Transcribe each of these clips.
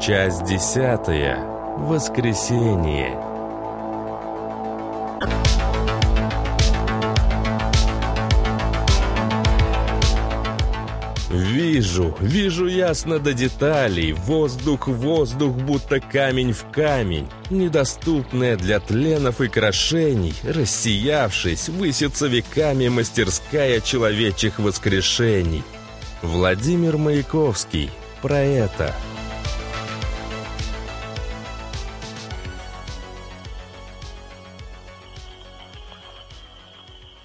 Часть десятая. Воскресенье. Вижу, вижу ясно до деталей. Воздух, воздух, будто камень в камень. Недоступная для тленов и крошений, рассиявшись, высится веками мастерская человечьих воскрешений. Владимир Маяковский. Про это.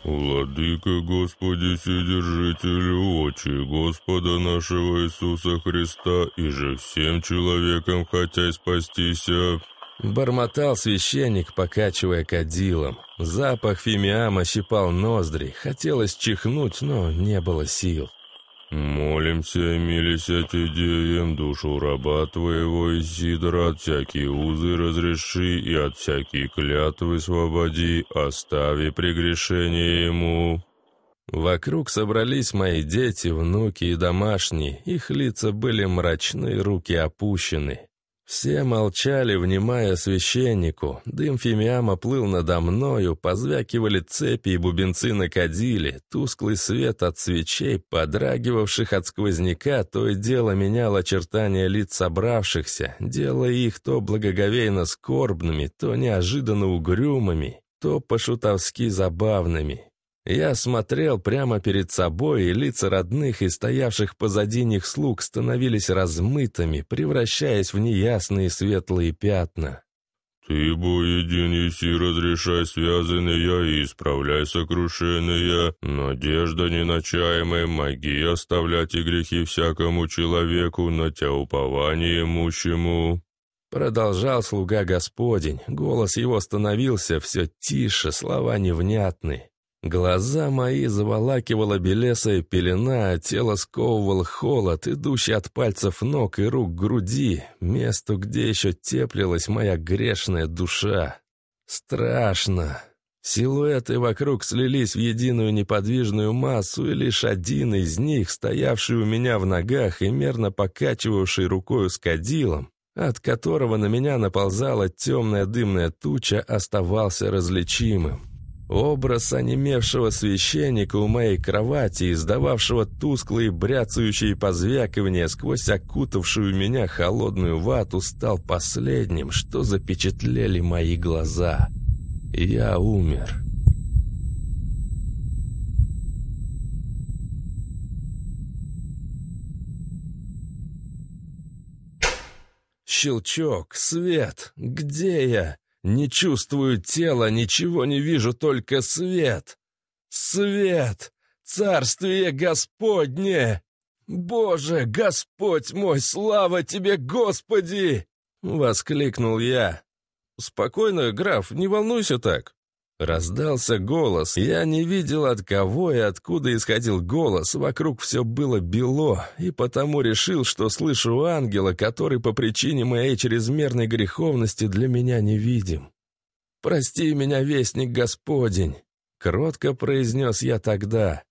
Владыка Господи Вседержитель, очи Господа нашего Иисуса Христа, и же всем человекам хотя спастися. Бормотал священник, покачивая кадилом. Запах фимиама щипал ноздри. Хотелось чихнуть, но не было сил. «Молимся, милися Тедеем, душу раба твоего Изидора, от всякие узы разреши и от всякие клятвы освободи, остави прегрешение ему». Вокруг собрались мои дети, внуки и домашние. Их лица были мрачны, руки опущены. Все молчали, внимая священнику. Дым фимиама плыл надо мною, позвякивали цепи и бубенцы накодили. Тусклый свет от свечей, подрагивавших от сквозняка, то и дело менял очертания лиц собравшихся, делая их то благоговейно скорбными, то неожиданно угрюмыми, то по-шутовски забавными. Я смотрел прямо перед собой, и лица родных и стоявших позади них слуг становились размытыми, превращаясь в неясные светлые пятна. «Ты, бо един еси, разрешай связанные и исправляй сокрушенные, надежда неначаемая, моги оставлять и грехи всякому человеку, на тя упование имущему». Продолжал слуга Господень, голос его становился все тише, слова невнятны. Глаза мои заволакивала белесая пелена, а тело сковывал холод, идущий от пальцев ног и рук к груди, месту, где еще теплилась моя грешная душа. Страшно. Силуэты вокруг слились в единую неподвижную массу, и лишь один из них, стоявший у меня в ногах и мерно покачивавший рукою с кадилом, от которого на меня наползала темная дымная туча, оставался различимым. Образ онемевшего священника у моей кровати, издававшего тусклые бряцающие позвякивания сквозь окутавшую меня холодную вату, стал последним, что запечатлели мои глаза. Я умер. Щелчок, свет, где я? Не чувствую тела, ничего не вижу, только свет. Свет! Царствие Господне! Боже, Господь мой, слава тебе, Господи! Воскликнул я. Спокойно, граф, не волнуйся так. Раздался голос. Я не видел от кого и откуда исходил голос. Вокруг все было бело, и потому решил, что слышу ангела, который по причине моей чрезмерной греховности для меня не видим. «Прости меня, вестник Господень!» — кротко произнес я тогда.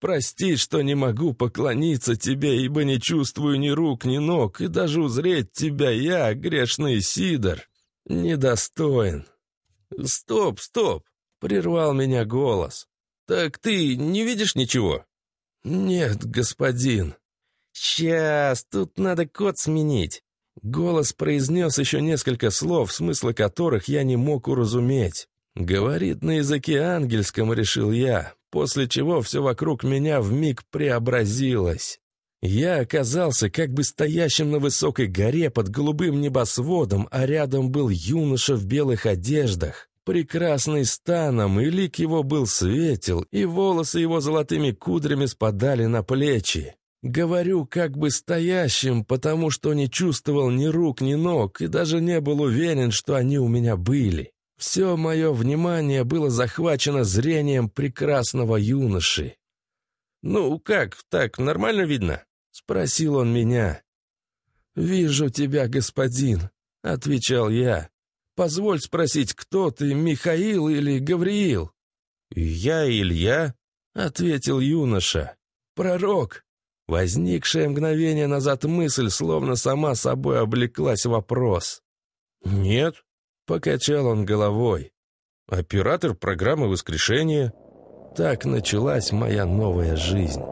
«Прости, что не могу поклониться тебе, ибо не чувствую ни рук, ни ног, и даже узреть тебя я, грешный Сидор, недостоин. «Стоп, стоп!» — прервал меня голос. «Так ты не видишь ничего?» «Нет, господин». «Сейчас, тут надо код сменить». Голос произнес еще несколько слов, смысла которых я не мог уразуметь. «Говорит на языке ангельском», — решил я, после чего все вокруг меня вмиг преобразилось. Я оказался как бы стоящим на высокой горе под голубым небосводом, а рядом был юноша в белых одеждах, прекрасный станом, и лик его был светел, и волосы его золотыми кудрями спадали на плечи. Говорю как бы стоящим, потому что не чувствовал ни рук, ни ног, и даже не был уверен, что они у меня были. Все мое внимание было захвачено зрением прекрасного юноши. «Ну, как, так нормально видно?» — спросил он меня. «Вижу тебя, господин», — отвечал я. «Позволь спросить, кто ты, Михаил или Гавриил?» «Я Илья», — ответил юноша. «Пророк». Возникшая мгновение назад мысль словно сама собой облеклась вопрос. «Нет», — покачал он головой. «Оператор программы воскрешения». Так началась моя новая жизнь.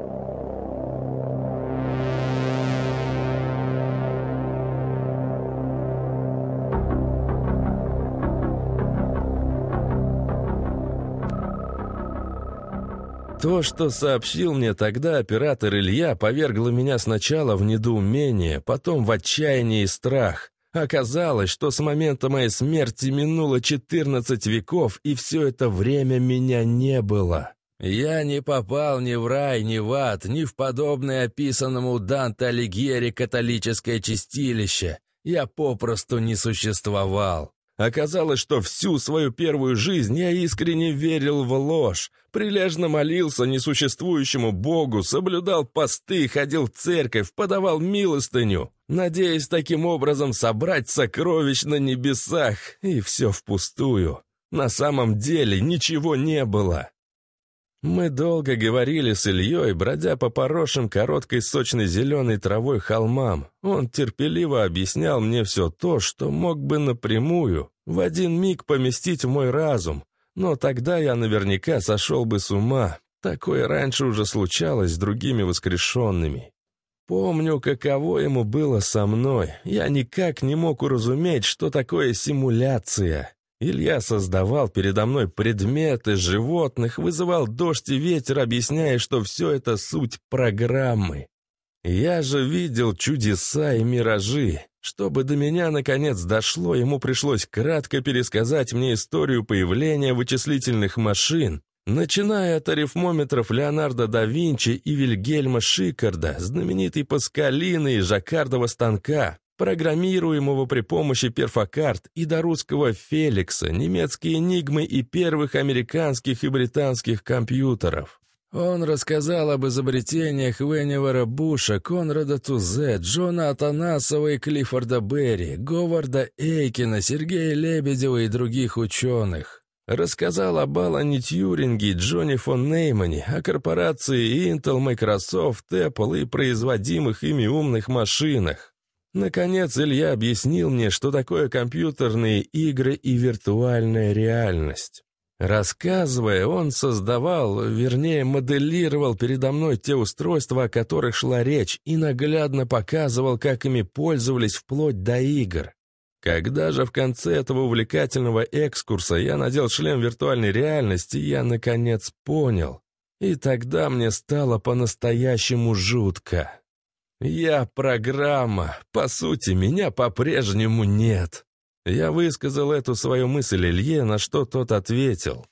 То, что сообщил мне тогда оператор Илья, повергло меня сначала в недоумение, потом в отчаяние и страх. Оказалось, что с момента моей смерти минуло 14 веков, и все это время меня не было. Я не попал ни в рай, ни в ад, ни в подобное описанному Данте Алигьери католическое чистилище. Я попросту не существовал. Оказалось, что всю свою первую жизнь я искренне верил в ложь, прилежно молился несуществующему Богу, соблюдал посты, ходил в церковь, подавал милостыню, надеясь таким образом собрать сокровищ на небесах, и все впустую. На самом деле ничего не было. Мы долго говорили с Ильей, бродя по поросшим короткой сочной зеленой травой холмам. Он терпеливо объяснял мне все то, что мог бы напрямую, в один миг поместить в мой разум. Но тогда я наверняка сошел бы с ума. Такое раньше уже случалось с другими воскрешенными. Помню, каково ему было со мной. Я никак не мог уразуметь, что такое симуляция. Илья создавал передо мной предметы животных, вызывал дождь и ветер, объясняя, что все это суть программы. Я же видел чудеса и миражи. Чтобы до меня наконец дошло, ему пришлось кратко пересказать мне историю появления вычислительных машин, начиная от арифмометров Леонардо да Винчи и Вильгельма Шикарда, знаменитой Паскалины и Жаккардова станка, программируемого при помощи перфокарт и до русского Феликса, немецкие энигмы и первых американских и британских компьютеров. Он рассказал об изобретениях Веневера Буша, Конрада Тузе, Джона Атанасова и Клиффорда Берри, Говарда Эйкина, Сергея Лебедева и других ученых. Рассказал об Алане Тьюринге, Джонни фон Неймане, о корпорации Intel, Microsoft, Apple и производимых ими умных машинах. Наконец Илья объяснил мне, что такое компьютерные игры и виртуальная реальность. Рассказывая, он создавал, вернее, моделировал передо мной те устройства, о которых шла речь, и наглядно показывал, как ими пользовались вплоть до игр. Когда же в конце этого увлекательного экскурса я надел шлем виртуальной реальности, я, наконец, понял. И тогда мне стало по-настоящему жутко. «Я программа. По сути, меня по-прежнему нет». Я высказал эту свою мысль Илье, на что тот ответил.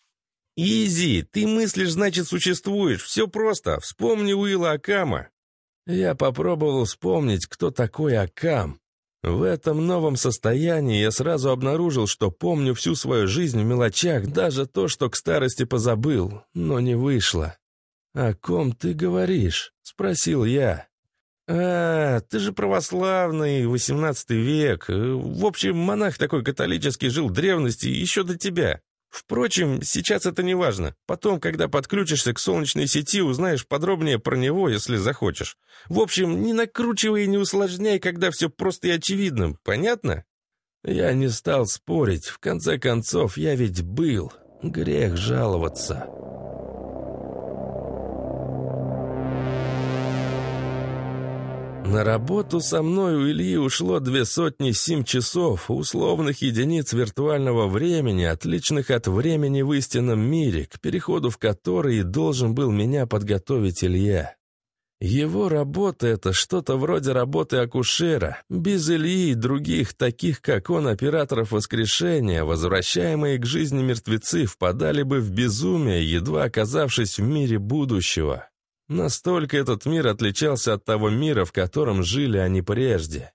«Изи, ты мыслишь, значит, существуешь. Все просто. Вспомни Уилла Акама». Я попробовал вспомнить, кто такой Акам. В этом новом состоянии я сразу обнаружил, что помню всю свою жизнь в мелочах, даже то, что к старости позабыл, но не вышло. «О ком ты говоришь?» — спросил я. «А, ты же православный, восемнадцатый век. В общем, монах такой католический жил в древности еще до тебя. Впрочем, сейчас это не важно. Потом, когда подключишься к солнечной сети, узнаешь подробнее про него, если захочешь. В общем, не накручивай и не усложняй, когда все просто и очевидно. Понятно?» Я не стал спорить. В конце концов, я ведь был. Грех жаловаться. На работу со мной у Ильи ушло две сотни семь часов, условных единиц виртуального времени, отличных от времени в истинном мире, к переходу в который должен был меня подготовить Илья. Его работа — это что-то вроде работы акушера. Без Ильи и других, таких как он, операторов воскрешения, возвращаемые к жизни мертвецы впадали бы в безумие, едва оказавшись в мире будущего. Настолько этот мир отличался от того мира, в котором жили они прежде.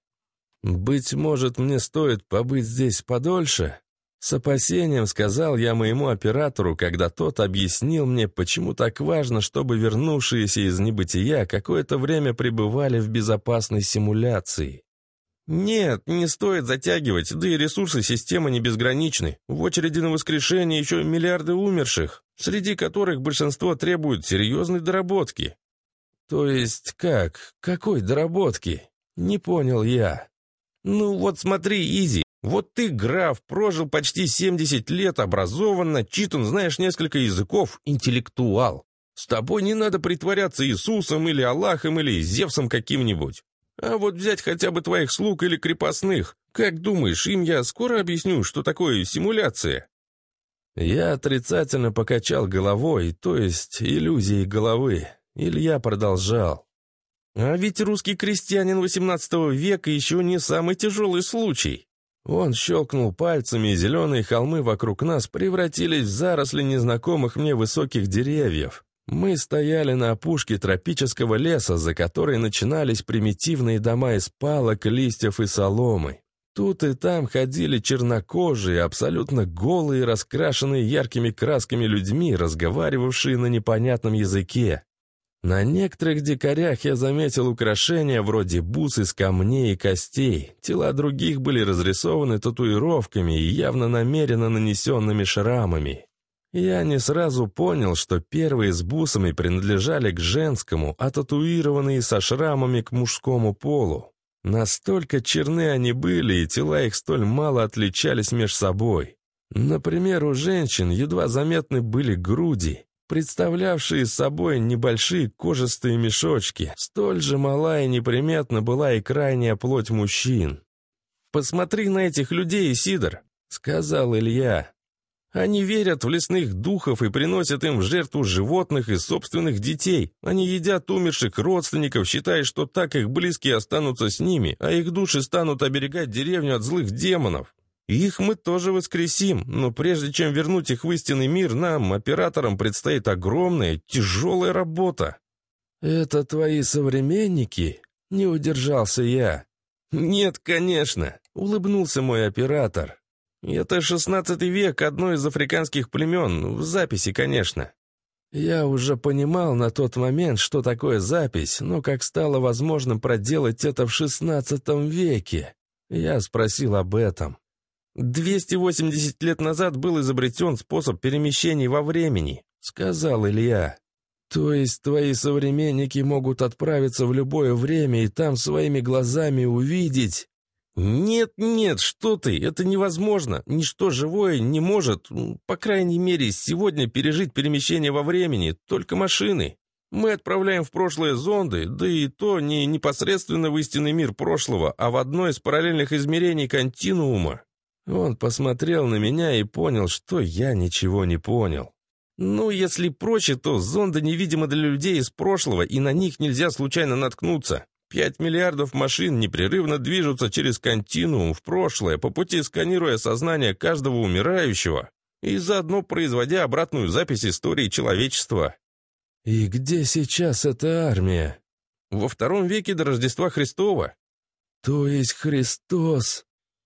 «Быть может, мне стоит побыть здесь подольше?» С опасением сказал я моему оператору, когда тот объяснил мне, почему так важно, чтобы вернувшиеся из небытия какое-то время пребывали в безопасной симуляции. «Нет, не стоит затягивать, да и ресурсы системы не безграничны. В очереди на воскрешение еще миллиарды умерших, среди которых большинство требуют серьезной доработки». То есть как? Какой доработки? Не понял я. Ну вот смотри, Изи, вот ты граф, прожил почти 70 лет, образованно, читан, знаешь несколько языков, интеллектуал. С тобой не надо притворяться Иисусом или Аллахом или Зевсом каким-нибудь. А вот взять хотя бы твоих слуг или крепостных. Как думаешь, им я скоро объясню, что такое симуляция?» Я отрицательно покачал головой, то есть иллюзией головы. Илья продолжал. «А ведь русский крестьянин XVIII века еще не самый тяжелый случай. Он щелкнул пальцами, и зеленые холмы вокруг нас превратились в заросли незнакомых мне высоких деревьев. Мы стояли на опушке тропического леса, за которой начинались примитивные дома из палок, листьев и соломы. Тут и там ходили чернокожие, абсолютно голые, раскрашенные яркими красками людьми, разговаривавшие на непонятном языке. На некоторых дикарях я заметил украшения вроде бус из камней и костей. Тела других были разрисованы татуировками и явно намеренно нанесенными шрамами. Я не сразу понял, что первые с бусами принадлежали к женскому, а татуированные со шрамами к мужскому полу. Настолько черны они были, и тела их столь мало отличались между собой. Например, у женщин едва заметны были груди, представлявшие собой небольшие кожистые мешочки. Столь же мала и неприметна была и крайняя плоть мужчин. «Посмотри на этих людей, Сидор», — сказал Илья. Они верят в лесных духов и приносят им в жертву животных и собственных детей. Они едят умерших родственников, считая, что так их близкие останутся с ними, а их души станут оберегать деревню от злых демонов. Их мы тоже воскресим, но прежде чем вернуть их в истинный мир, нам, операторам, предстоит огромная, тяжелая работа. «Это твои современники?» — не удержался я. «Нет, конечно», — улыбнулся мой оператор. Это шестнадцатый век, одно из африканских племен, в записи, конечно. Я уже понимал на тот момент, что такое запись, но как стало возможным проделать это в шестнадцатом веке? Я спросил об этом. 280 лет назад был изобретен способ перемещений во времени, сказал Илья. То есть твои современники могут отправиться в любое время и там своими глазами увидеть... «Нет, нет, что ты, это невозможно. Ничто живое не может, по крайней мере, сегодня пережить перемещение во времени, только машины. Мы отправляем в прошлое зонды, да и то не непосредственно в истинный мир прошлого, а в одно из параллельных измерений континуума». Он посмотрел на меня и понял, что я ничего не понял. Ну, если проще, то зонды невидимы для людей из прошлого, и на них нельзя случайно наткнуться. Пять миллиардов машин непрерывно движутся через континуум в прошлое, по пути сканируя сознание каждого умирающего и заодно производя обратную запись истории человечества. И где сейчас эта армия? Во втором веке до Рождества Христова. То есть Христос.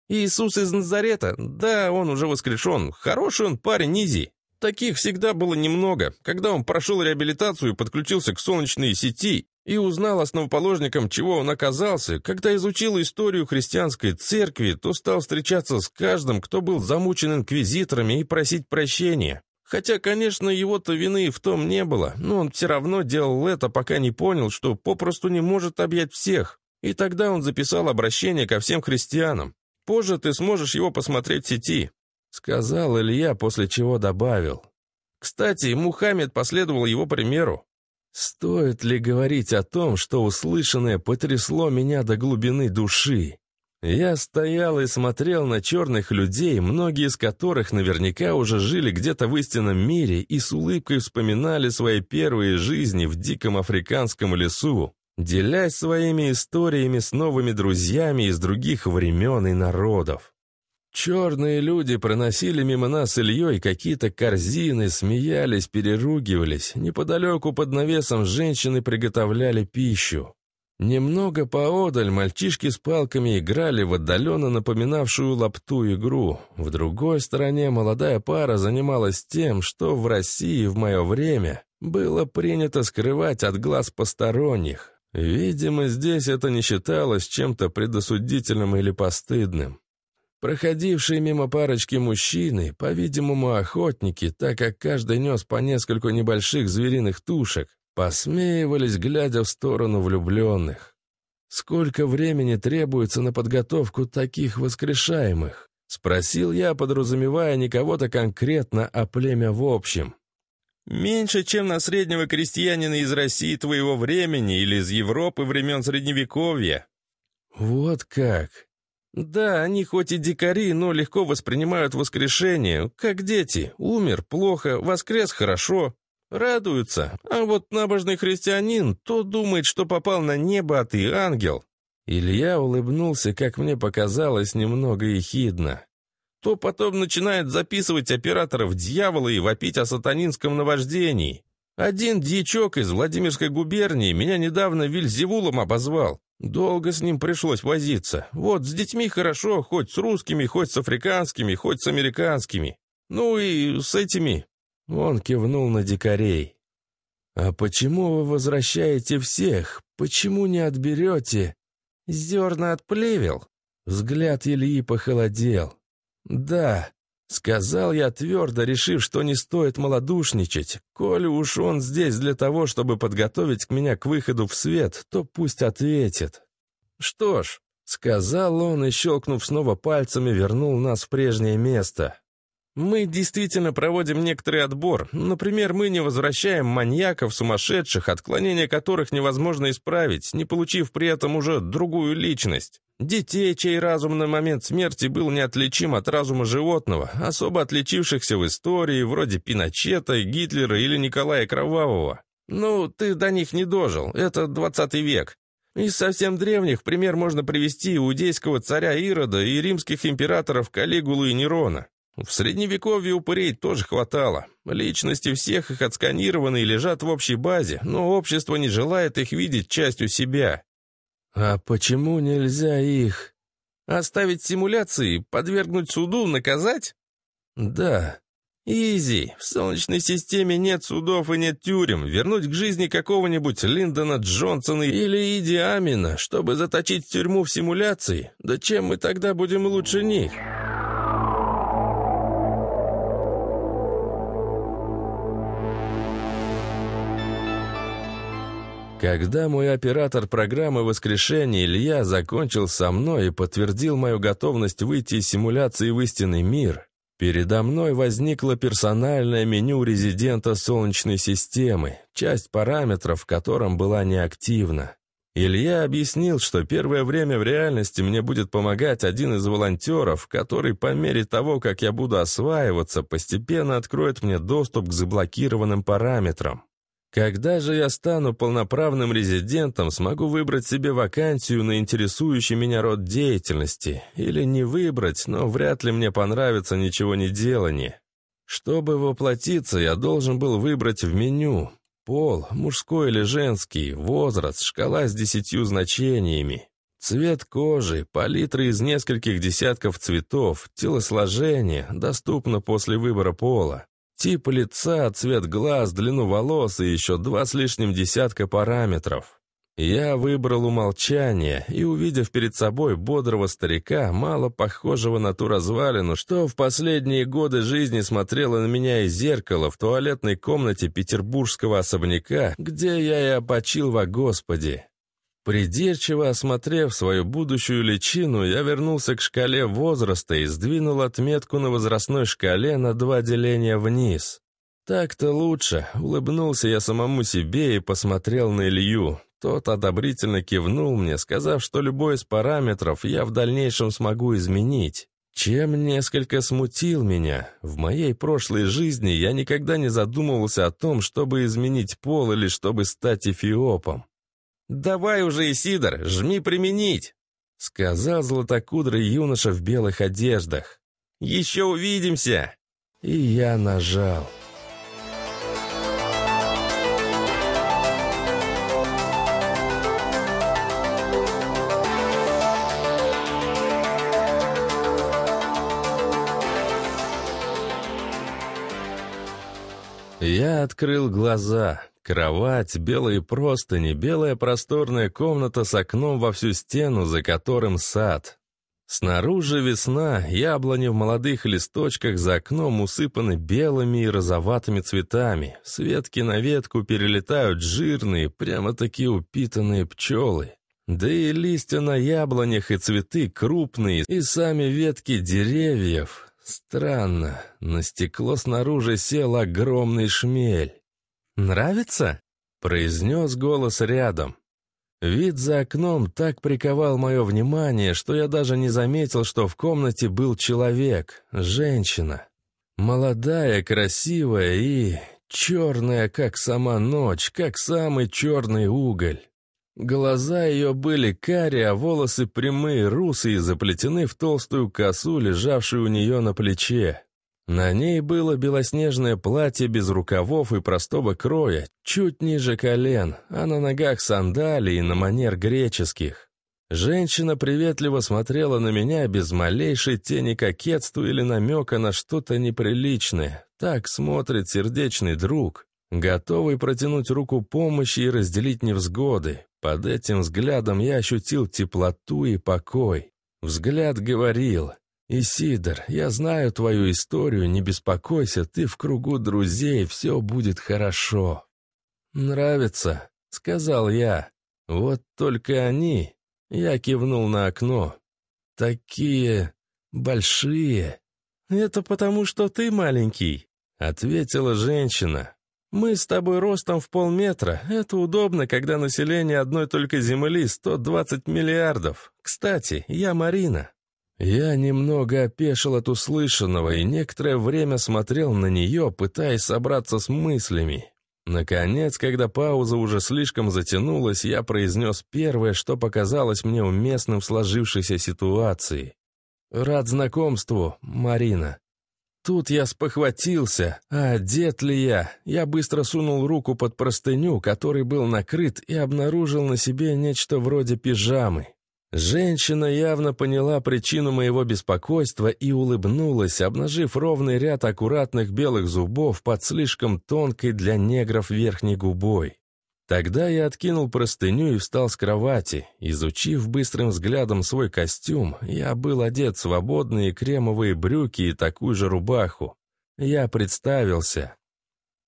Иисус из Назарета, да, он уже воскрешен. Хороший он парень, Изи. Таких всегда было немного. Когда он прошел реабилитацию и подключился к солнечной сети, и узнал основоположником, чего он оказался, когда изучил историю христианской церкви, то стал встречаться с каждым, кто был замучен инквизиторами и просить прощения. Хотя, конечно, его-то вины в том не было, но он все равно делал это, пока не понял, что попросту не может объять всех. И тогда он записал обращение ко всем христианам. Позже ты сможешь его посмотреть в сети», — сказал Илья, после чего добавил. Кстати, Мухаммед последовал его примеру. Стоит ли говорить о том, что услышанное потрясло меня до глубины души? Я стоял и смотрел на черных людей, многие из которых наверняка уже жили где-то в истинном мире и с улыбкой вспоминали свои первые жизни в диком африканском лесу, делясь своими историями с новыми друзьями из других времен и народов. Черные люди проносили мимо нас Ильей какие-то корзины, смеялись, переругивались. Неподалеку под навесом женщины приготовляли пищу. Немного поодаль мальчишки с палками играли в отдаленно напоминавшую лапту игру. В другой стороне молодая пара занималась тем, что в России в мое время было принято скрывать от глаз посторонних. Видимо, здесь это не считалось чем-то предосудительным или постыдным. Проходившие мимо парочки мужчины, по-видимому, охотники, так как каждый нес по нескольку небольших звериных тушек, Посмеивались, глядя в сторону влюбленных. Сколько времени требуется на подготовку таких воскрешаемых? Спросил я, подразумевая не кого-то конкретно, а племя в общем. «Меньше, чем на среднего крестьянина из России твоего времени или из Европы времен Средневековья». «Вот как!» «Да, они хоть и дикари, но легко воспринимают воскрешение, как дети. Умер, плохо, воскрес, хорошо. Радуются. А вот набожный христианин то думает, что попал на небо, а ты ангел. Илья улыбнулся, как мне показалось, немного ехидно. То потом начинает записывать операторов дьявола и вопить о сатанинском наваждении. Один дьячок из Владимирской губернии меня недавно Вильзевулом обозвал. Долго с ним пришлось возиться. Вот с детьми хорошо, хоть с русскими, хоть с африканскими, хоть с американскими. Ну и с этими. Он кивнул на дикарей. «А почему вы возвращаете всех? Почему не отберете?» Зерна отплевел. Взгляд Ильи похолодел. «Да», — сказал я твердо, решив, что не стоит малодушничать. «Коли уж он здесь для того, чтобы подготовить меня к выходу в свет, то пусть ответит». «Что ж», — сказал он и, щелкнув снова пальцами, вернул нас в прежнее место. Мы действительно проводим некоторый отбор. Например, мы не возвращаем маньяков, сумасшедших, отклонения которых невозможно исправить, не получив при этом уже другую личность. Детей, чей разум на момент смерти был неотличим от разума животного, особо отличившихся в истории, вроде Пиночета, Гитлера или Николая Кровавого. Ну, ты до них не дожил, это 20 век. Из совсем древних пример можно привести иудейского царя Ирода и римских императоров Калигулу и Нерона. В средневековье упырей тоже хватало. Личности всех их отсканированы и лежат в общей базе, но общество не желает их видеть частью себя. А почему нельзя их оставить симуляции, подвергнуть суду, наказать? Да. Изи. В Солнечной системе нет судов и нет тюрем. Вернуть к жизни какого-нибудь Линдона Джонсона или Иди Амина, чтобы заточить тюрьму в симуляции? Да чем мы тогда будем лучше них?» Когда мой оператор программы воскрешения Илья закончил со мной и подтвердил мою готовность выйти из симуляции в истинный мир, передо мной возникло персональное меню резидента Солнечной системы, часть параметров в котором была неактивна. Илья объяснил, что первое время в реальности мне будет помогать один из волонтеров, который по мере того, как я буду осваиваться, постепенно откроет мне доступ к заблокированным параметрам. Когда же я стану полноправным резидентом, смогу выбрать себе вакансию на интересующий меня род деятельности. Или не выбрать, но вряд ли мне понравится ничего не делание. Чтобы воплотиться, я должен был выбрать в меню пол, мужской или женский, возраст, шкала с десятью значениями. Цвет кожи, палитра из нескольких десятков цветов, телосложение, доступно после выбора пола. Тип лица, цвет глаз, длину волос и еще два с лишним десятка параметров. Я выбрал умолчание и, увидев перед собой бодрого старика, мало похожего на ту развалину, что в последние годы жизни смотрела на меня из зеркала в туалетной комнате петербургского особняка, где я и опочил во Господи, Придирчиво осмотрев свою будущую личину, я вернулся к шкале возраста и сдвинул отметку на возрастной шкале на два деления вниз. Так-то лучше. Улыбнулся я самому себе и посмотрел на Илью. Тот одобрительно кивнул мне, сказав, что любой из параметров я в дальнейшем смогу изменить. Чем несколько смутил меня. В моей прошлой жизни я никогда не задумывался о том, чтобы изменить пол или чтобы стать эфиопом. «Давай уже, Исидор, жми применить!» — сказал златокудрый юноша в белых одеждах. «Еще увидимся!» И я нажал. Я открыл глаза. Кровать, белые простыни, белая просторная комната с окном во всю стену, за которым сад. Снаружи весна, яблони в молодых листочках за окном усыпаны белыми и розоватыми цветами. С ветки на ветку перелетают жирные, прямо-таки упитанные пчелы. Да и листья на яблонях и цветы крупные, и сами ветки деревьев. Странно, на стекло снаружи сел огромный шмель. «Нравится?» — произнес голос рядом. Вид за окном так приковал мое внимание, что я даже не заметил, что в комнате был человек, женщина. Молодая, красивая и черная, как сама ночь, как самый черный уголь. Глаза ее были карие, а волосы прямые, русые, заплетены в толстую косу, лежавшую у нее на плече. На ней было белоснежное платье без рукавов и простого кроя, чуть ниже колен, а на ногах сандалии на манер греческих. Женщина приветливо смотрела на меня без малейшей тени кокетства или намека на что-то неприличное. Так смотрит сердечный друг, готовый протянуть руку помощи и разделить невзгоды. Под этим взглядом я ощутил теплоту и покой. Взгляд говорил — «Исидор, я знаю твою историю, не беспокойся, ты в кругу друзей, все будет хорошо». «Нравится», — сказал я. «Вот только они...» — я кивнул на окно. «Такие... большие...» «Это потому, что ты маленький», — ответила женщина. «Мы с тобой ростом в полметра. Это удобно, когда население одной только Земли 120 миллиардов. Кстати, я Марина». Я немного опешил от услышанного и некоторое время смотрел на нее, пытаясь собраться с мыслями. Наконец, когда пауза уже слишком затянулась, я произнес первое, что показалось мне уместным в сложившейся ситуации. «Рад знакомству, Марина». Тут я спохватился, а одет ли я? Я быстро сунул руку под простыню, который был накрыт, и обнаружил на себе нечто вроде пижамы. Женщина явно поняла причину моего беспокойства и улыбнулась, обнажив ровный ряд аккуратных белых зубов под слишком тонкой для негров верхней губой. Тогда я откинул простыню и встал с кровати. Изучив быстрым взглядом свой костюм, я был одет в свободные кремовые брюки и такую же рубаху. Я представился.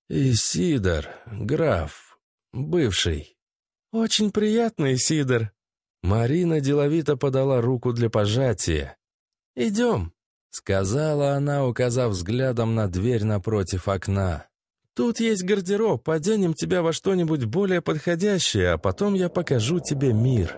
«Исидор, граф, бывший». «Очень приятно, Исидор», Марина деловито подала руку для пожатия. «Идем», — сказала она, указав взглядом на дверь напротив окна. «Тут есть гардероб, оденем тебя во что-нибудь более подходящее, а потом я покажу тебе мир».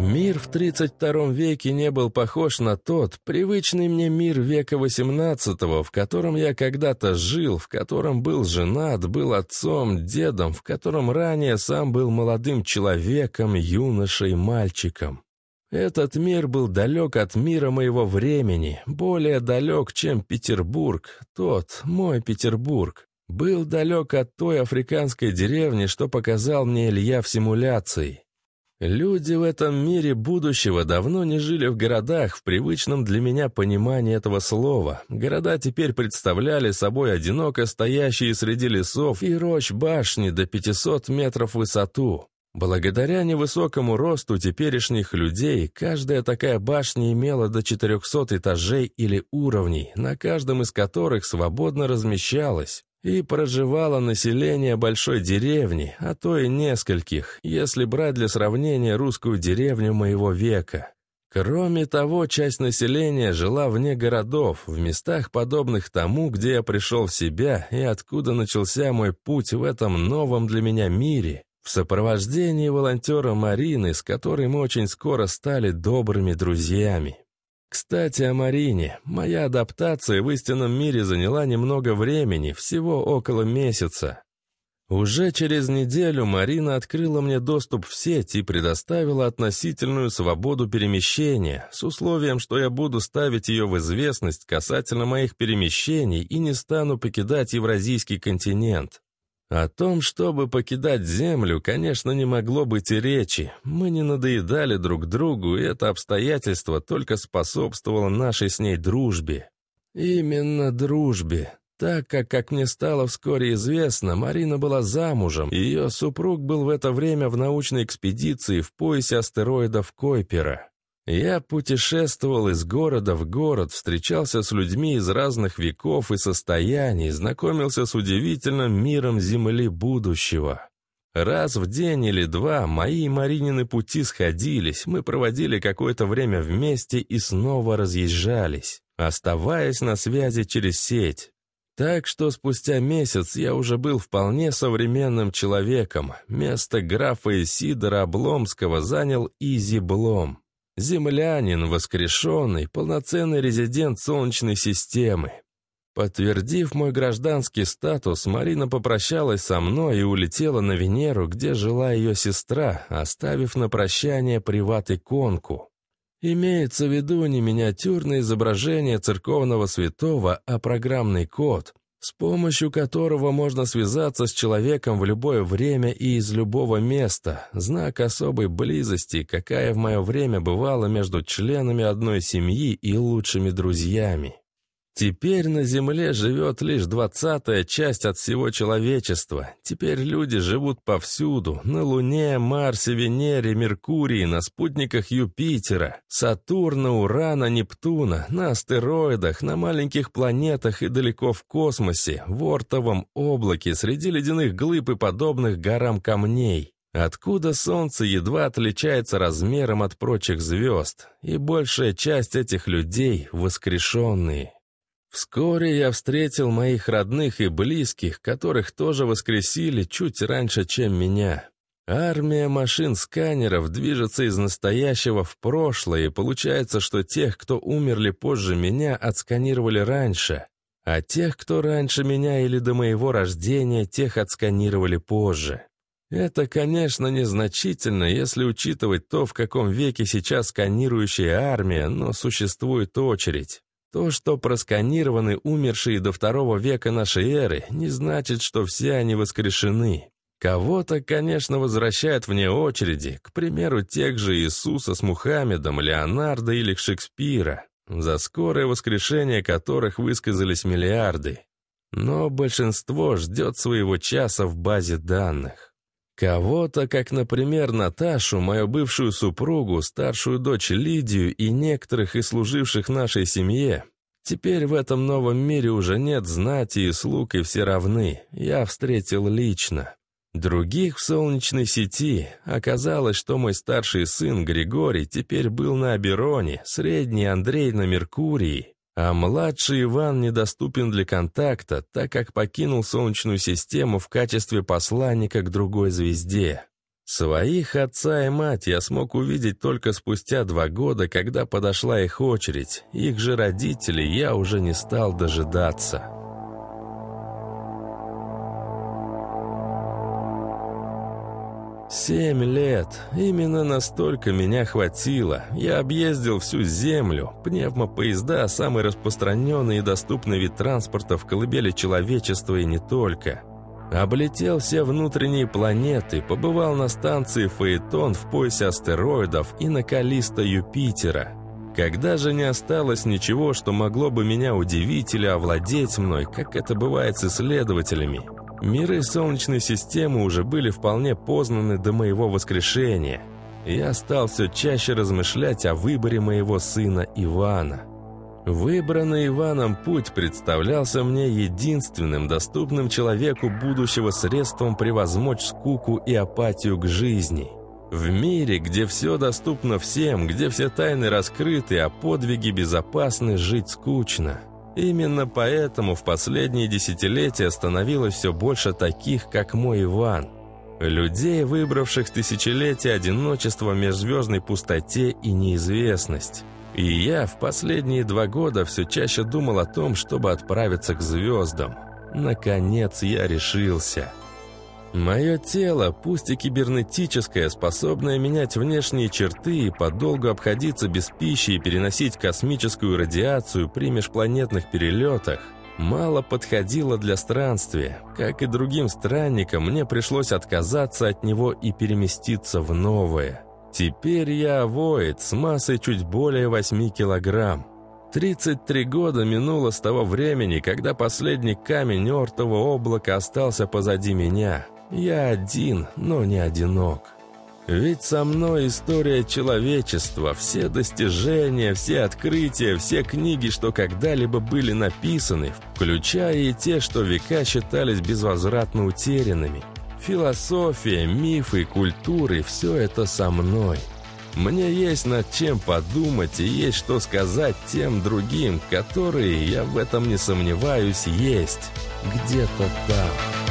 Мир в 32 веке не был похож на тот, привычный мне мир века 18 в котором я когда-то жил, в котором был женат, был отцом, дедом, в котором ранее сам был молодым человеком, юношей, мальчиком. Этот мир был далек от мира моего времени, более далек, чем Петербург, тот, мой Петербург. Был далек от той африканской деревни, что показал мне Илья в симуляции. Люди в этом мире будущего давно не жили в городах в привычном для меня понимании этого слова. Города теперь представляли собой одиноко стоящие среди лесов и рощ башни до 500 метров в высоту. Благодаря невысокому росту теперешних людей, каждая такая башня имела до 400 этажей или уровней, на каждом из которых свободно размещалось и проживало население большой деревни, а то и нескольких, если брать для сравнения русскую деревню моего века. Кроме того, часть населения жила вне городов, в местах, подобных тому, где я пришел в себя и откуда начался мой путь в этом новом для меня мире, в сопровождении волонтера Марины, с которой мы очень скоро стали добрыми друзьями. Кстати, о Марине. Моя адаптация в истинном мире заняла немного времени, всего около месяца. Уже через неделю Марина открыла мне доступ в сеть и предоставила относительную свободу перемещения, с условием, что я буду ставить ее в известность касательно моих перемещений и не стану покидать Евразийский континент. О том, чтобы покидать Землю, конечно, не могло быть и речи. Мы не надоедали друг другу, и это обстоятельство только способствовало нашей с ней дружбе. Именно дружбе. так как, как мне стало вскоре известно, Марина была замужем, и ее супруг был в это время в научной экспедиции в поясе астероидов Койпера. Я путешествовал из города в город, встречался с людьми из разных веков и состояний, знакомился с удивительным миром Земли будущего. Раз в день или два мои и Маринины пути сходились, мы проводили какое-то время вместе и снова разъезжались, оставаясь на связи через сеть. Так что спустя месяц я уже был вполне современным человеком. Место графа Исидора Обломского занял Изи Блом. Землянин, воскрешенный, полноценный резидент Солнечной системы. Подтвердив мой гражданский статус, Марина попрощалась со мной и улетела на Венеру, где жила ее сестра, оставив на прощание приват-иконку. Имеется в виду не миниатюрное изображение церковного святого, а программный код, с помощью которого можно связаться с человеком в любое время и из любого места, знак особой близости, какая в мое время бывала между членами одной семьи и лучшими друзьями. Теперь на Земле живет лишь двадцатая часть от всего человечества. Теперь люди живут повсюду. На Луне, Марсе, Венере, Меркурии, на спутниках Юпитера, Сатурна, Урана, Нептуна, на астероидах, на маленьких планетах и далеко в космосе, в ортовом облаке, среди ледяных глыб и подобных горам камней. Откуда Солнце едва отличается размером от прочих звезд, и большая часть этих людей — воскрешенные. Вскоре я встретил моих родных и близких, которых тоже воскресили чуть раньше, чем меня. Армия машин-сканеров движется из настоящего в прошлое, и получается, что тех, кто умерли позже меня, отсканировали раньше, а тех, кто раньше меня или до моего рождения, тех отсканировали позже. Это, конечно, незначительно, если учитывать то, в каком веке сейчас сканирующая армия, но существует очередь. То, что просканированы умершие до второго века нашей эры, не значит, что все они воскрешены. Кого-то, конечно, возвращают вне очереди, к примеру, тех же Иисуса с Мухаммедом, Леонардо или Шекспира, за скорое воскрешение которых высказались миллиарды. Но большинство ждет своего часа в базе данных. Кого-то, как, например, Наташу, мою бывшую супругу, старшую дочь Лидию и некоторых из служивших нашей семье. Теперь в этом новом мире уже нет знати и слуг, и все равны. Я встретил лично. Других в солнечной сети. Оказалось, что мой старший сын Григорий теперь был на Абероне, средний Андрей на Меркурии, а младший Иван недоступен для контакта, так как покинул Солнечную систему в качестве посланника к другой звезде. Своих отца и мать я смог увидеть только спустя два года, когда подошла их очередь. Их же родителей я уже не стал дожидаться. Семь лет. Именно настолько меня хватило. Я объездил всю Землю. Пневмопоезда – самый распространенный и доступный вид транспорта в колыбели человечества и не только. Облетел все внутренние планеты, побывал на станции Фаэтон в поясе астероидов и на Калиста Юпитера. Когда же не осталось ничего, что могло бы меня удивить или овладеть мной, как это бывает с исследователями – Миры Солнечной системы уже были вполне познаны до моего воскрешения. Я стал все чаще размышлять о выборе моего сына Ивана. Выбранный Иваном путь представлялся мне единственным доступным человеку будущего средством превозмочь скуку и апатию к жизни. В мире, где все доступно всем, где все тайны раскрыты, а подвиги безопасны, жить скучно – Именно поэтому в последние десятилетия становилось все больше таких, как мой Иван. Людей, выбравших тысячелетия одиночества в межзвездной пустоте и неизвестность. И я в последние два года все чаще думал о том, чтобы отправиться к звездам. Наконец я решился. Мое тело, пусть и кибернетическое, способное менять внешние черты и подолгу обходиться без пищи и переносить космическую радиацию при межпланетных перелетах, мало подходило для странствия. Как и другим странникам, мне пришлось отказаться от него и переместиться в новое. Теперь я воид с массой чуть более 8 килограмм. 33 года минуло с того времени, когда последний камень ортового облака остался позади меня. Я один, но не одинок. Ведь со мной история человечества, все достижения, все открытия, все книги, что когда-либо были написаны, включая и те, что века считались безвозвратно утерянными. Философия, мифы, культуры – все это со мной. Мне есть над чем подумать и есть что сказать тем другим, которые, я в этом не сомневаюсь, есть где-то там.